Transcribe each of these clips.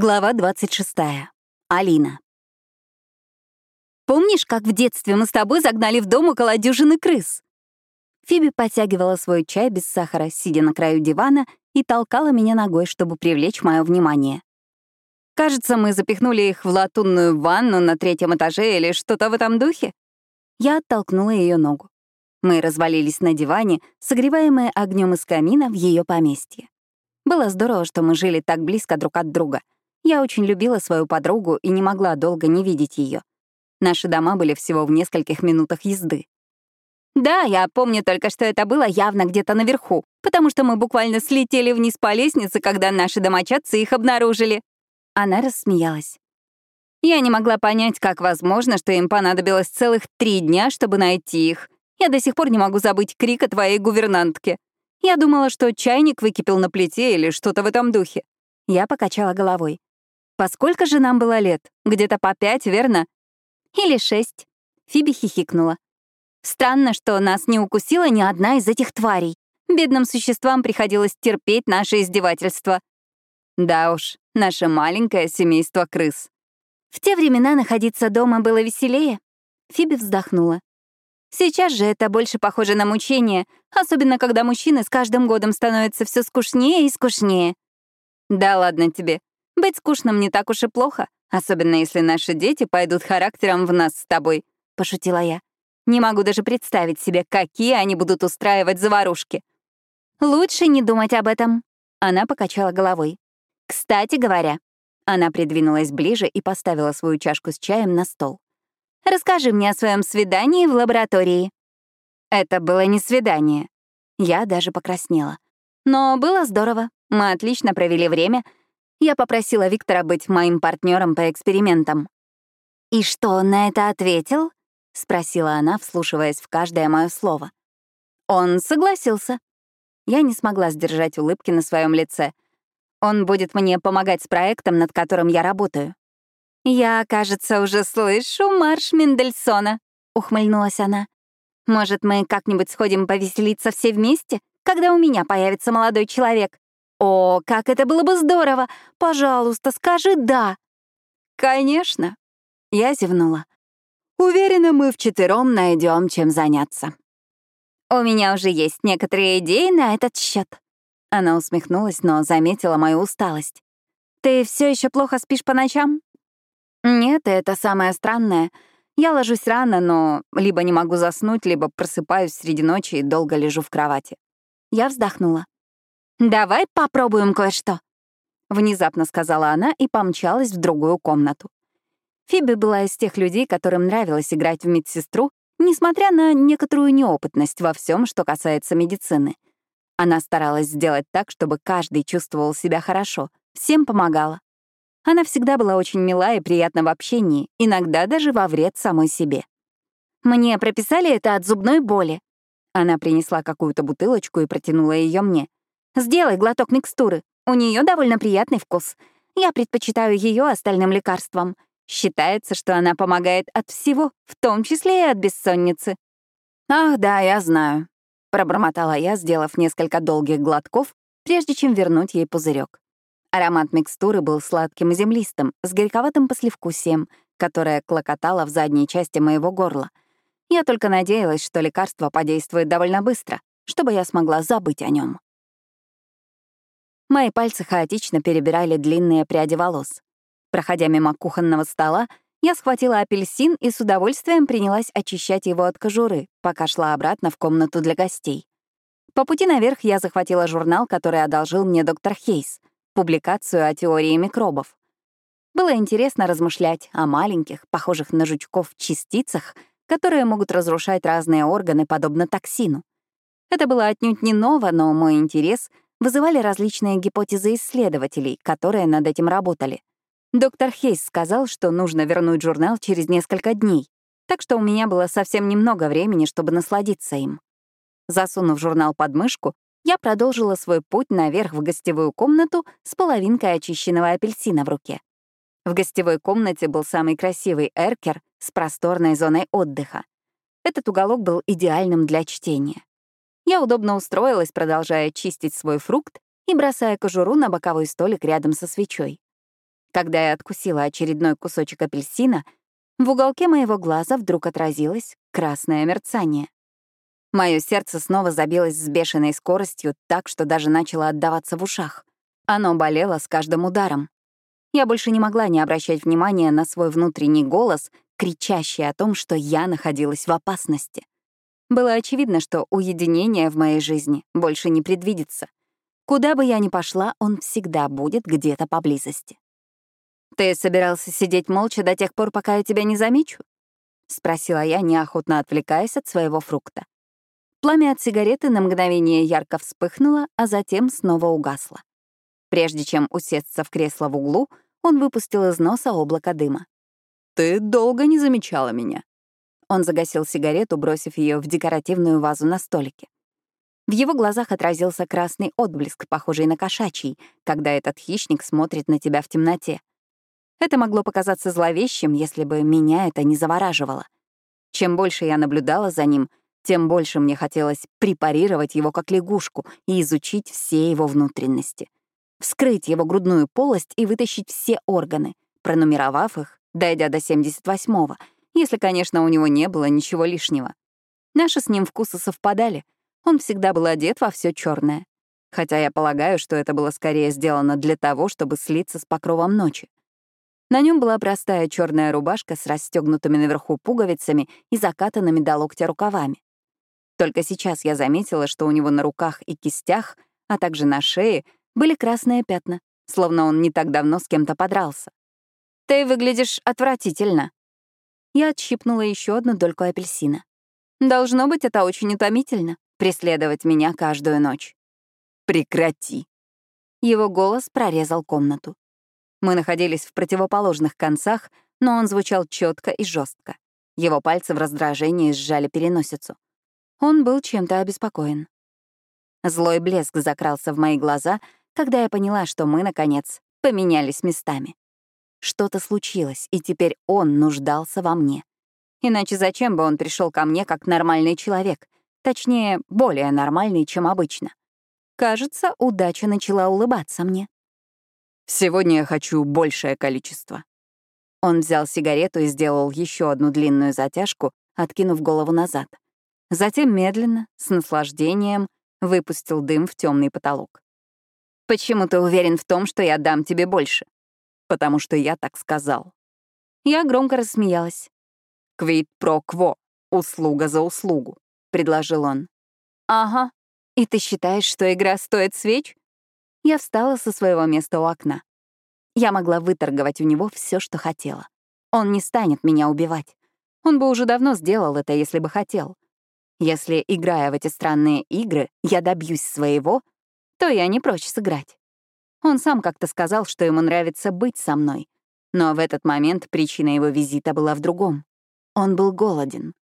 Глава 26. Алина. «Помнишь, как в детстве мы с тобой загнали в дом около дюжины крыс?» Фиби подтягивала свой чай без сахара, сидя на краю дивана, и толкала меня ногой, чтобы привлечь мое внимание. «Кажется, мы запихнули их в латунную ванну на третьем этаже или что-то в этом духе?» Я оттолкнула ее ногу. Мы развалились на диване, согреваемые огнем из камина в ее поместье. Было здорово, что мы жили так близко друг от друга — я очень любила свою подругу и не могла долго не видеть ее. Наши дома были всего в нескольких минутах езды. Да, я помню только, что это было явно где-то наверху, потому что мы буквально слетели вниз по лестнице, когда наши домочадцы их обнаружили. Она рассмеялась. Я не могла понять, как возможно, что им понадобилось целых три дня, чтобы найти их. Я до сих пор не могу забыть крик о твоей гувернантке. Я думала, что чайник выкипел на плите или что-то в этом духе. Я покачала головой. Поскольку же нам было лет? Где-то по пять, верно? Или шесть. Фиби хихикнула. Странно, что нас не укусила ни одна из этих тварей. Бедным существам приходилось терпеть наше издевательство. Да уж, наше маленькое семейство крыс. В те времена находиться дома было веселее. Фиби вздохнула. Сейчас же это больше похоже на мучение, особенно когда мужчины с каждым годом становятся все скучнее и скучнее. Да ладно тебе. Быть скучным не так уж и плохо, особенно если наши дети пойдут характером в нас с тобой», — пошутила я. «Не могу даже представить себе, какие они будут устраивать заварушки». «Лучше не думать об этом», — она покачала головой. «Кстати говоря», — она придвинулась ближе и поставила свою чашку с чаем на стол. «Расскажи мне о своем свидании в лаборатории». Это было не свидание. Я даже покраснела. Но было здорово. Мы отлично провели время — я попросила Виктора быть моим партнером по экспериментам. «И что он на это ответил?» — спросила она, вслушиваясь в каждое мое слово. Он согласился. Я не смогла сдержать улыбки на своем лице. Он будет мне помогать с проектом, над которым я работаю. «Я, кажется, уже слышу марш Мендельсона», — ухмыльнулась она. «Может, мы как-нибудь сходим повеселиться все вместе, когда у меня появится молодой человек? «О, как это было бы здорово! Пожалуйста, скажи «да». «Конечно», — я зевнула. «Уверена, мы вчетвером найдем, чем заняться». «У меня уже есть некоторые идеи на этот счет. Она усмехнулась, но заметила мою усталость. «Ты все еще плохо спишь по ночам?» «Нет, это самое странное. Я ложусь рано, но либо не могу заснуть, либо просыпаюсь среди ночи и долго лежу в кровати». Я вздохнула. «Давай попробуем кое-что», — внезапно сказала она и помчалась в другую комнату. Фиби была из тех людей, которым нравилось играть в медсестру, несмотря на некоторую неопытность во всем, что касается медицины. Она старалась сделать так, чтобы каждый чувствовал себя хорошо, всем помогала. Она всегда была очень мила и приятна в общении, иногда даже во вред самой себе. «Мне прописали это от зубной боли». Она принесла какую-то бутылочку и протянула ее мне. Сделай глоток микстуры. У нее довольно приятный вкус. Я предпочитаю ее остальным лекарствам. Считается, что она помогает от всего, в том числе и от бессонницы. «Ах, да, я знаю», — пробормотала я, сделав несколько долгих глотков, прежде чем вернуть ей пузырек. Аромат микстуры был сладким и землистым, с горьковатым послевкусием, которое клокотало в задней части моего горла. Я только надеялась, что лекарство подействует довольно быстро, чтобы я смогла забыть о нем. Мои пальцы хаотично перебирали длинные пряди волос. Проходя мимо кухонного стола, я схватила апельсин и с удовольствием принялась очищать его от кожуры, пока шла обратно в комнату для гостей. По пути наверх я захватила журнал, который одолжил мне доктор Хейс, публикацию о теории микробов. Было интересно размышлять о маленьких, похожих на жучков, частицах, которые могут разрушать разные органы, подобно токсину. Это было отнюдь не ново, но мой интерес — вызывали различные гипотезы исследователей, которые над этим работали. Доктор Хейс сказал, что нужно вернуть журнал через несколько дней, так что у меня было совсем немного времени, чтобы насладиться им. Засунув журнал под мышку, я продолжила свой путь наверх в гостевую комнату с половинкой очищенного апельсина в руке. В гостевой комнате был самый красивый эркер с просторной зоной отдыха. Этот уголок был идеальным для чтения. Я удобно устроилась, продолжая чистить свой фрукт и бросая кожуру на боковой столик рядом со свечой. Когда я откусила очередной кусочек апельсина, в уголке моего глаза вдруг отразилось красное мерцание. Мое сердце снова забилось с бешеной скоростью так, что даже начало отдаваться в ушах. Оно болело с каждым ударом. Я больше не могла не обращать внимания на свой внутренний голос, кричащий о том, что я находилась в опасности. Было очевидно, что уединение в моей жизни больше не предвидится. Куда бы я ни пошла, он всегда будет где-то поблизости. «Ты собирался сидеть молча до тех пор, пока я тебя не замечу?» — спросила я, неохотно отвлекаясь от своего фрукта. Пламя от сигареты на мгновение ярко вспыхнуло, а затем снова угасло. Прежде чем усесться в кресло в углу, он выпустил из носа облако дыма. «Ты долго не замечала меня». Он загасил сигарету, бросив ее в декоративную вазу на столике. В его глазах отразился красный отблеск, похожий на кошачий, когда этот хищник смотрит на тебя в темноте. Это могло показаться зловещим, если бы меня это не завораживало. Чем больше я наблюдала за ним, тем больше мне хотелось препарировать его как лягушку и изучить все его внутренности вскрыть его грудную полость и вытащить все органы, пронумеровав их, дойдя до 78-го, если, конечно, у него не было ничего лишнего. Наши с ним вкусы совпадали. Он всегда был одет во все черное. Хотя я полагаю, что это было скорее сделано для того, чтобы слиться с покровом ночи. На нем была простая черная рубашка с расстегнутыми наверху пуговицами и закатанными до локтя рукавами. Только сейчас я заметила, что у него на руках и кистях, а также на шее были красные пятна, словно он не так давно с кем-то подрался. «Ты выглядишь отвратительно». Я отщипнула еще одну дольку апельсина. «Должно быть, это очень утомительно — преследовать меня каждую ночь». «Прекрати!» Его голос прорезал комнату. Мы находились в противоположных концах, но он звучал четко и жестко. Его пальцы в раздражении сжали переносицу. Он был чем-то обеспокоен. Злой блеск закрался в мои глаза, когда я поняла, что мы, наконец, поменялись местами. Что-то случилось, и теперь он нуждался во мне. Иначе зачем бы он пришел ко мне как нормальный человек? Точнее, более нормальный, чем обычно. Кажется, удача начала улыбаться мне. «Сегодня я хочу большее количество». Он взял сигарету и сделал еще одну длинную затяжку, откинув голову назад. Затем медленно, с наслаждением, выпустил дым в темный потолок. Почему ты уверен в том, что я дам тебе больше? Потому что я так сказал. Я громко рассмеялась. «Квит про кво. Услуга за услугу», — предложил он. «Ага. И ты считаешь, что игра стоит свеч?» Я встала со своего места у окна. Я могла выторговать у него все, что хотела. Он не станет меня убивать. Он бы уже давно сделал это, если бы хотел. Если, играя в эти странные игры, я добьюсь своего — то я не прочь сыграть. Он сам как-то сказал, что ему нравится быть со мной. Но в этот момент причина его визита была в другом. Он был голоден.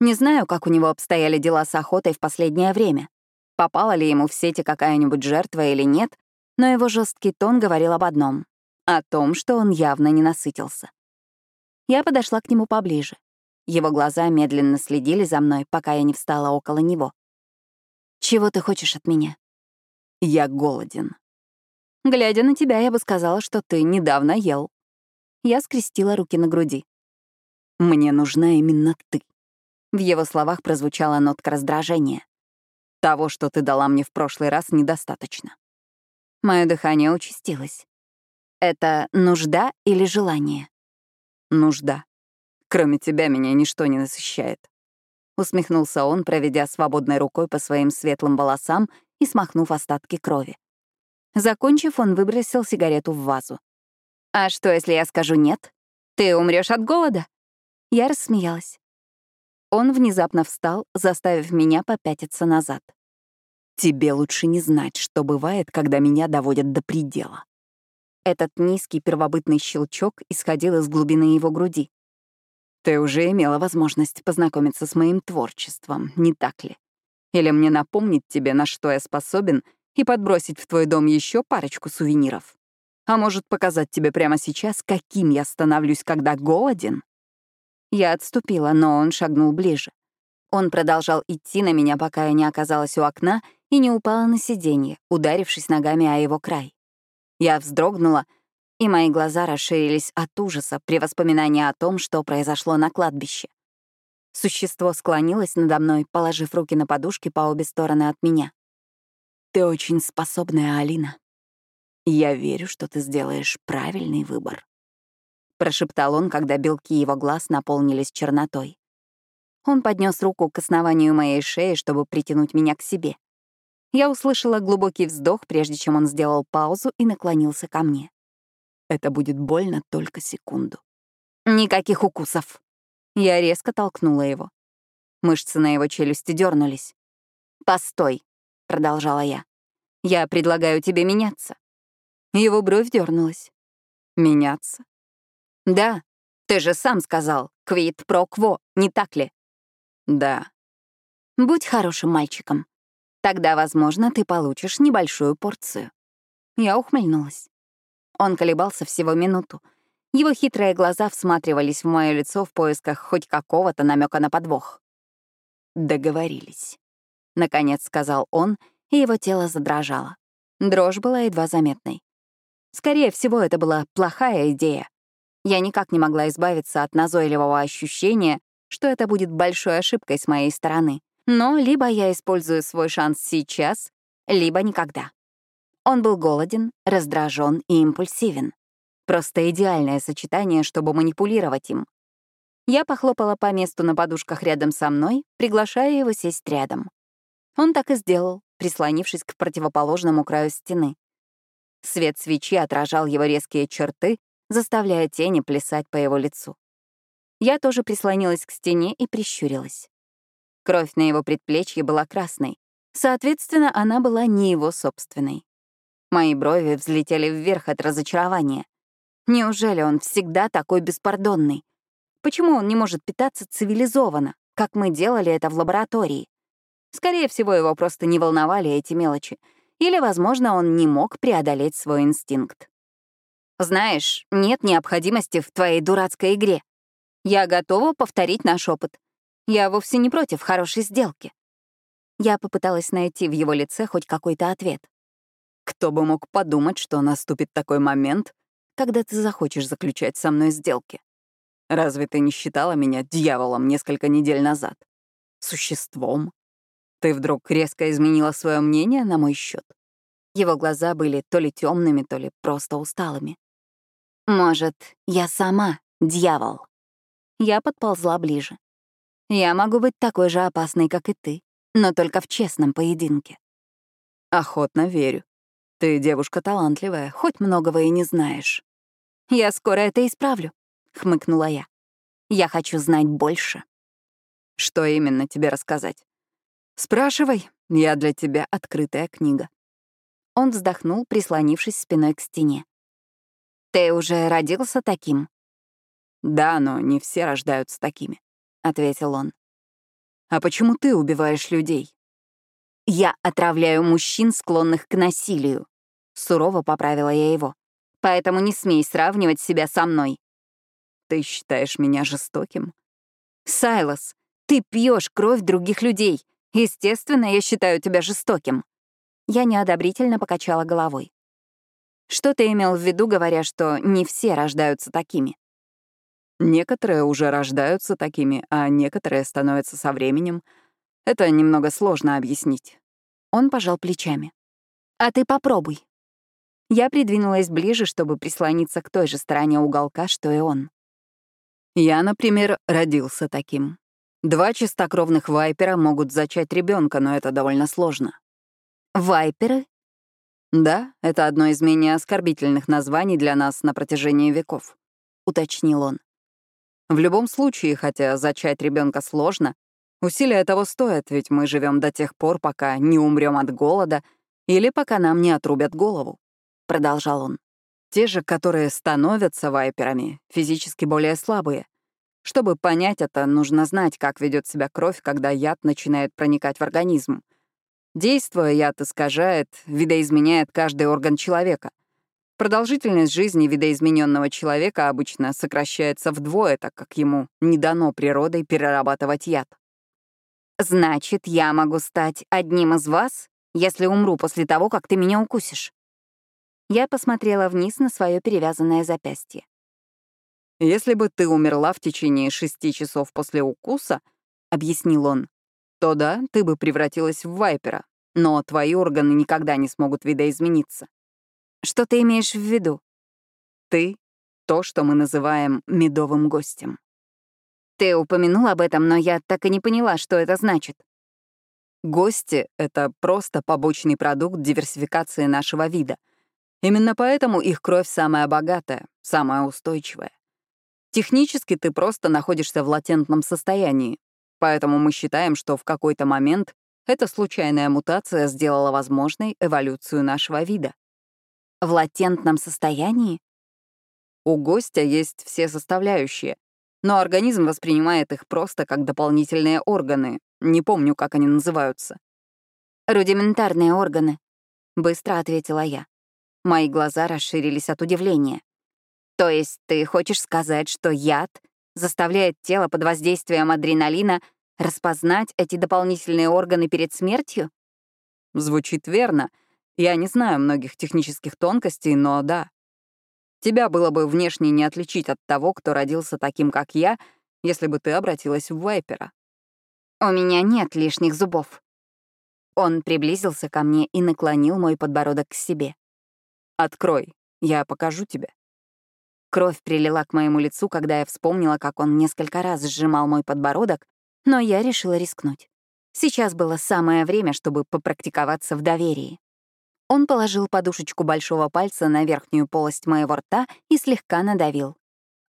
Не знаю, как у него обстояли дела с охотой в последнее время. Попала ли ему в сети какая-нибудь жертва или нет, но его жесткий тон говорил об одном — о том, что он явно не насытился. Я подошла к нему поближе. Его глаза медленно следили за мной, пока я не встала около него. «Чего ты хочешь от меня?» Я голоден. Глядя на тебя, я бы сказала, что ты недавно ел. Я скрестила руки на груди. Мне нужна именно ты. В его словах прозвучала нотка раздражения. Того, что ты дала мне в прошлый раз, недостаточно. Мое дыхание участилось. Это нужда или желание? Нужда. Кроме тебя меня ничто не насыщает. Усмехнулся он, проведя свободной рукой по своим светлым волосам и смахнув остатки крови. Закончив, он выбросил сигарету в вазу. «А что, если я скажу нет? Ты умрешь от голода?» Я рассмеялась. Он внезапно встал, заставив меня попятиться назад. «Тебе лучше не знать, что бывает, когда меня доводят до предела». Этот низкий первобытный щелчок исходил из глубины его груди. «Ты уже имела возможность познакомиться с моим творчеством, не так ли? Или мне напомнить тебе, на что я способен, и подбросить в твой дом еще парочку сувениров? А может, показать тебе прямо сейчас, каким я становлюсь, когда голоден?» Я отступила, но он шагнул ближе. Он продолжал идти на меня, пока я не оказалась у окна и не упала на сиденье, ударившись ногами о его край. Я вздрогнула, и мои глаза расширились от ужаса при воспоминании о том, что произошло на кладбище. Существо склонилось надо мной, положив руки на подушки по обе стороны от меня. «Ты очень способная, Алина. Я верю, что ты сделаешь правильный выбор», — прошептал он, когда белки его глаз наполнились чернотой. Он поднес руку к основанию моей шеи, чтобы притянуть меня к себе. Я услышала глубокий вздох, прежде чем он сделал паузу и наклонился ко мне. «Это будет больно только секунду». «Никаких укусов», я резко толкнула его. Мышцы на его челюсти дернулись. «Постой», — продолжала я. «Я предлагаю тебе меняться». Его бровь дернулась. «Меняться?» «Да, ты же сам сказал, квит про кво, не так ли?» «Да». «Будь хорошим мальчиком. Тогда, возможно, ты получишь небольшую порцию». Я ухмыльнулась. Он колебался всего минуту, его хитрые глаза всматривались в мое лицо в поисках хоть какого-то намека на подвох. «Договорились», — наконец сказал он, и его тело задрожало. Дрожь была едва заметной. Скорее всего, это была плохая идея. Я никак не могла избавиться от назойливого ощущения, что это будет большой ошибкой с моей стороны. Но либо я использую свой шанс сейчас, либо никогда. Он был голоден, раздражен и импульсивен. Просто идеальное сочетание, чтобы манипулировать им. Я похлопала по месту на подушках рядом со мной, приглашая его сесть рядом. Он так и сделал, прислонившись к противоположному краю стены. Свет свечи отражал его резкие черты, заставляя тени плясать по его лицу. Я тоже прислонилась к стене и прищурилась. Кровь на его предплечье была красной, соответственно, она была не его собственной. Мои брови взлетели вверх от разочарования. Неужели он всегда такой беспардонный? Почему он не может питаться цивилизованно, как мы делали это в лаборатории? Скорее всего, его просто не волновали эти мелочи. Или, возможно, он не мог преодолеть свой инстинкт. Знаешь, нет необходимости в твоей дурацкой игре. Я готова повторить наш опыт. Я вовсе не против хорошей сделки. Я попыталась найти в его лице хоть какой-то ответ. Кто бы мог подумать, что наступит такой момент, когда ты захочешь заключать со мной сделки. Разве ты не считала меня дьяволом несколько недель назад? Существом? Ты вдруг резко изменила свое мнение на мой счет? Его глаза были то ли темными, то ли просто усталыми. Может, я сама дьявол? Я подползла ближе. Я могу быть такой же опасной, как и ты, но только в честном поединке. Охотно верю. Ты девушка талантливая, хоть многого и не знаешь. Я скоро это исправлю, хмыкнула я. Я хочу знать больше. Что именно тебе рассказать? Спрашивай, я для тебя открытая книга. Он вздохнул, прислонившись спиной к стене. Ты уже родился таким? Да, но не все рождаются такими, ответил он. А почему ты убиваешь людей? Я отравляю мужчин, склонных к насилию. Сурово поправила я его. Поэтому не смей сравнивать себя со мной. Ты считаешь меня жестоким? Сайлос, ты пьешь кровь других людей. Естественно, я считаю тебя жестоким. Я неодобрительно покачала головой. Что ты имел в виду, говоря, что не все рождаются такими? Некоторые уже рождаются такими, а некоторые становятся со временем. Это немного сложно объяснить. Он пожал плечами. А ты попробуй. Я придвинулась ближе, чтобы прислониться к той же стороне уголка, что и он. Я, например, родился таким. Два чистокровных вайпера могут зачать ребенка, но это довольно сложно. Вайперы? Да, это одно из менее оскорбительных названий для нас на протяжении веков, уточнил он. В любом случае, хотя зачать ребенка сложно, усилия того стоят, ведь мы живем до тех пор, пока не умрем от голода или пока нам не отрубят голову продолжал он. Те же, которые становятся вайперами, физически более слабые. Чтобы понять это, нужно знать, как ведет себя кровь, когда яд начинает проникать в организм. Действуя, яд искажает, видоизменяет каждый орган человека. Продолжительность жизни видоизмененного человека обычно сокращается вдвое, так как ему не дано природой перерабатывать яд. «Значит, я могу стать одним из вас, если умру после того, как ты меня укусишь?» Я посмотрела вниз на свое перевязанное запястье. «Если бы ты умерла в течение шести часов после укуса», — объяснил он, то да, ты бы превратилась в вайпера, но твои органы никогда не смогут видоизмениться. Что ты имеешь в виду? Ты — то, что мы называем медовым гостем. Ты упомянул об этом, но я так и не поняла, что это значит. Гости — это просто побочный продукт диверсификации нашего вида. Именно поэтому их кровь самая богатая, самая устойчивая. Технически ты просто находишься в латентном состоянии, поэтому мы считаем, что в какой-то момент эта случайная мутация сделала возможной эволюцию нашего вида. В латентном состоянии? У гостя есть все составляющие, но организм воспринимает их просто как дополнительные органы. Не помню, как они называются. «Рудиментарные органы», — быстро ответила я. Мои глаза расширились от удивления. «То есть ты хочешь сказать, что яд заставляет тело под воздействием адреналина распознать эти дополнительные органы перед смертью?» Звучит верно. Я не знаю многих технических тонкостей, но да, Тебя было бы внешне не отличить от того, кто родился таким, как я, если бы ты обратилась в Вайпера. У меня нет лишних зубов. Он приблизился ко мне и наклонил мой подбородок к себе. «Открой, я покажу тебе». Кровь прилила к моему лицу, когда я вспомнила, как он несколько раз сжимал мой подбородок, но я решила рискнуть. Сейчас было самое время, чтобы попрактиковаться в доверии. Он положил подушечку большого пальца на верхнюю полость моего рта и слегка надавил.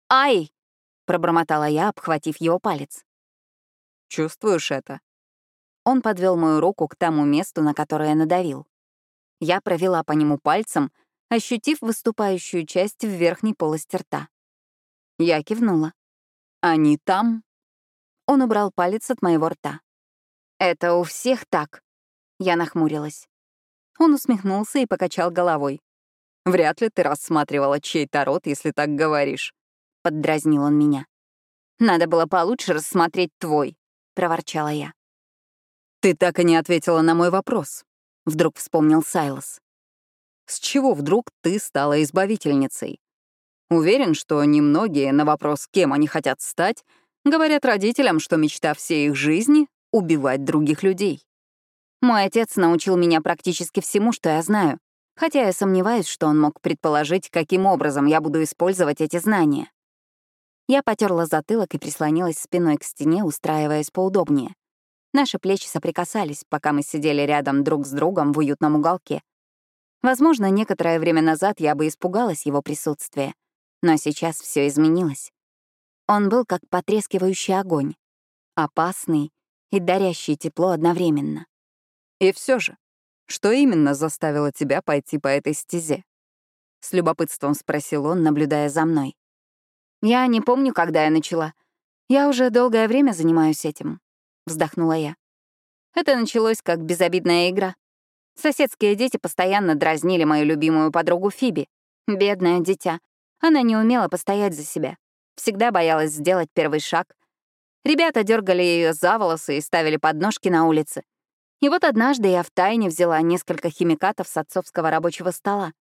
«Ай!» — пробормотала я, обхватив его палец. «Чувствуешь это?» Он подвел мою руку к тому месту, на которое надавил. Я провела по нему пальцем, ощутив выступающую часть в верхней полости рта. Я кивнула. «Они там?» Он убрал палец от моего рта. «Это у всех так?» Я нахмурилась. Он усмехнулся и покачал головой. «Вряд ли ты рассматривала чей-то рот, если так говоришь», — поддразнил он меня. «Надо было получше рассмотреть твой», — проворчала я. «Ты так и не ответила на мой вопрос», — вдруг вспомнил Сайлос. «С чего вдруг ты стала избавительницей? Уверен, что немногие на вопрос, кем они хотят стать, говорят родителям, что мечта всей их жизни — убивать других людей. Мой отец научил меня практически всему, что я знаю, хотя я сомневаюсь, что он мог предположить, каким образом я буду использовать эти знания. Я потерла затылок и прислонилась спиной к стене, устраиваясь поудобнее. Наши плечи соприкасались, пока мы сидели рядом друг с другом в уютном уголке. Возможно, некоторое время назад я бы испугалась его присутствия, но сейчас все изменилось. Он был как потрескивающий огонь, опасный и дарящий тепло одновременно. И все же, что именно заставило тебя пойти по этой стезе? С любопытством спросил он, наблюдая за мной. Я не помню, когда я начала. Я уже долгое время занимаюсь этим, вздохнула я. Это началось как безобидная игра. Соседские дети постоянно дразнили мою любимую подругу Фиби. Бедное дитя. Она не умела постоять за себя. Всегда боялась сделать первый шаг. Ребята дергали ее за волосы и ставили подножки на улице. И вот однажды я втайне взяла несколько химикатов с отцовского рабочего стола.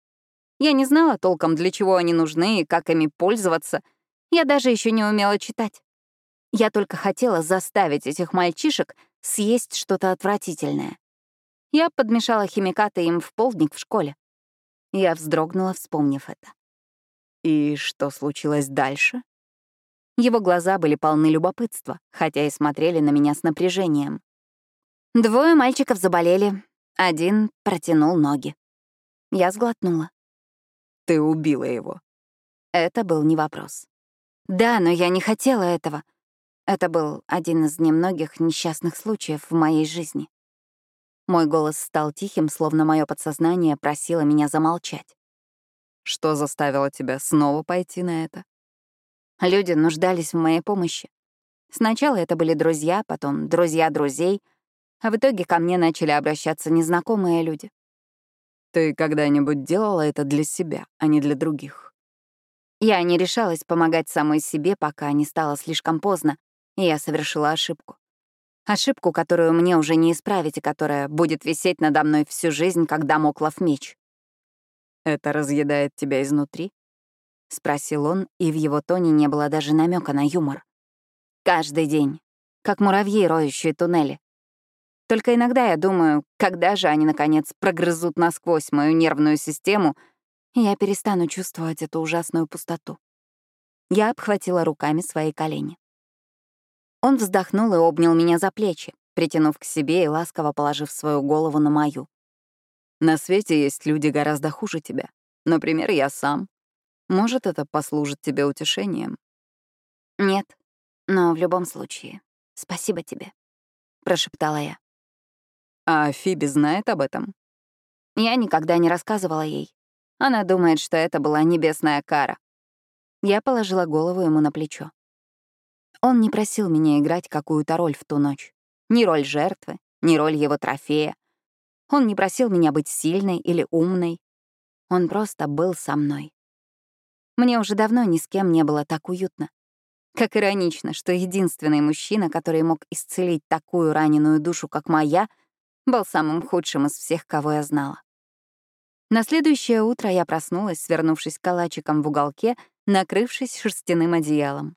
Я не знала толком, для чего они нужны и как ими пользоваться. Я даже еще не умела читать. Я только хотела заставить этих мальчишек съесть что-то отвратительное. Я подмешала химикаты им в полдник в школе. Я вздрогнула, вспомнив это. И что случилось дальше? Его глаза были полны любопытства, хотя и смотрели на меня с напряжением. Двое мальчиков заболели, один протянул ноги. Я сглотнула. Ты убила его. Это был не вопрос. Да, но я не хотела этого. Это был один из немногих несчастных случаев в моей жизни. Мой голос стал тихим, словно мое подсознание просило меня замолчать. Что заставило тебя снова пойти на это? Люди нуждались в моей помощи. Сначала это были друзья, потом друзья друзей — а в итоге ко мне начали обращаться незнакомые люди. Ты когда-нибудь делала это для себя, а не для других? Я не решалась помогать самой себе, пока не стало слишком поздно, и я совершила ошибку. Ошибку, которую мне уже не исправить и которая будет висеть надо мной всю жизнь, как дамоклов меч. Это разъедает тебя изнутри? — спросил он, и в его тоне не было даже намека на юмор. «Каждый день. Как муравьи, роющие туннели. Только иногда я думаю, когда же они, наконец, прогрызут насквозь мою нервную систему, и я перестану чувствовать эту ужасную пустоту». Я обхватила руками свои колени. Он вздохнул и обнял меня за плечи, притянув к себе и ласково положив свою голову на мою. «На свете есть люди гораздо хуже тебя. Например, я сам. Может, это послужит тебе утешением? Нет, но в любом случае, спасибо тебе, прошептала я. А Фиби знает об этом? Я никогда не рассказывала ей. Она думает, что это была небесная кара. Я положила голову ему на плечо. Он не просил меня играть какую-то роль в ту ночь. Ни роль жертвы, ни роль его трофея. Он не просил меня быть сильной или умной. Он просто был со мной. Мне уже давно ни с кем не было так уютно. Как иронично, что единственный мужчина, который мог исцелить такую раненую душу, как моя, был самым худшим из всех, кого я знала. На следующее утро я проснулась, свернувшись калачиком в уголке, накрывшись шерстяным одеялом.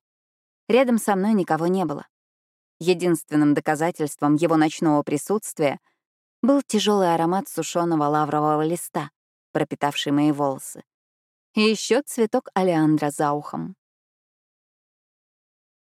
Рядом со мной никого не было. Единственным доказательством его ночного присутствия был тяжелый аромат сушеного лаврового листа, пропитавший мои волосы и еще цветок алиандра за ухом.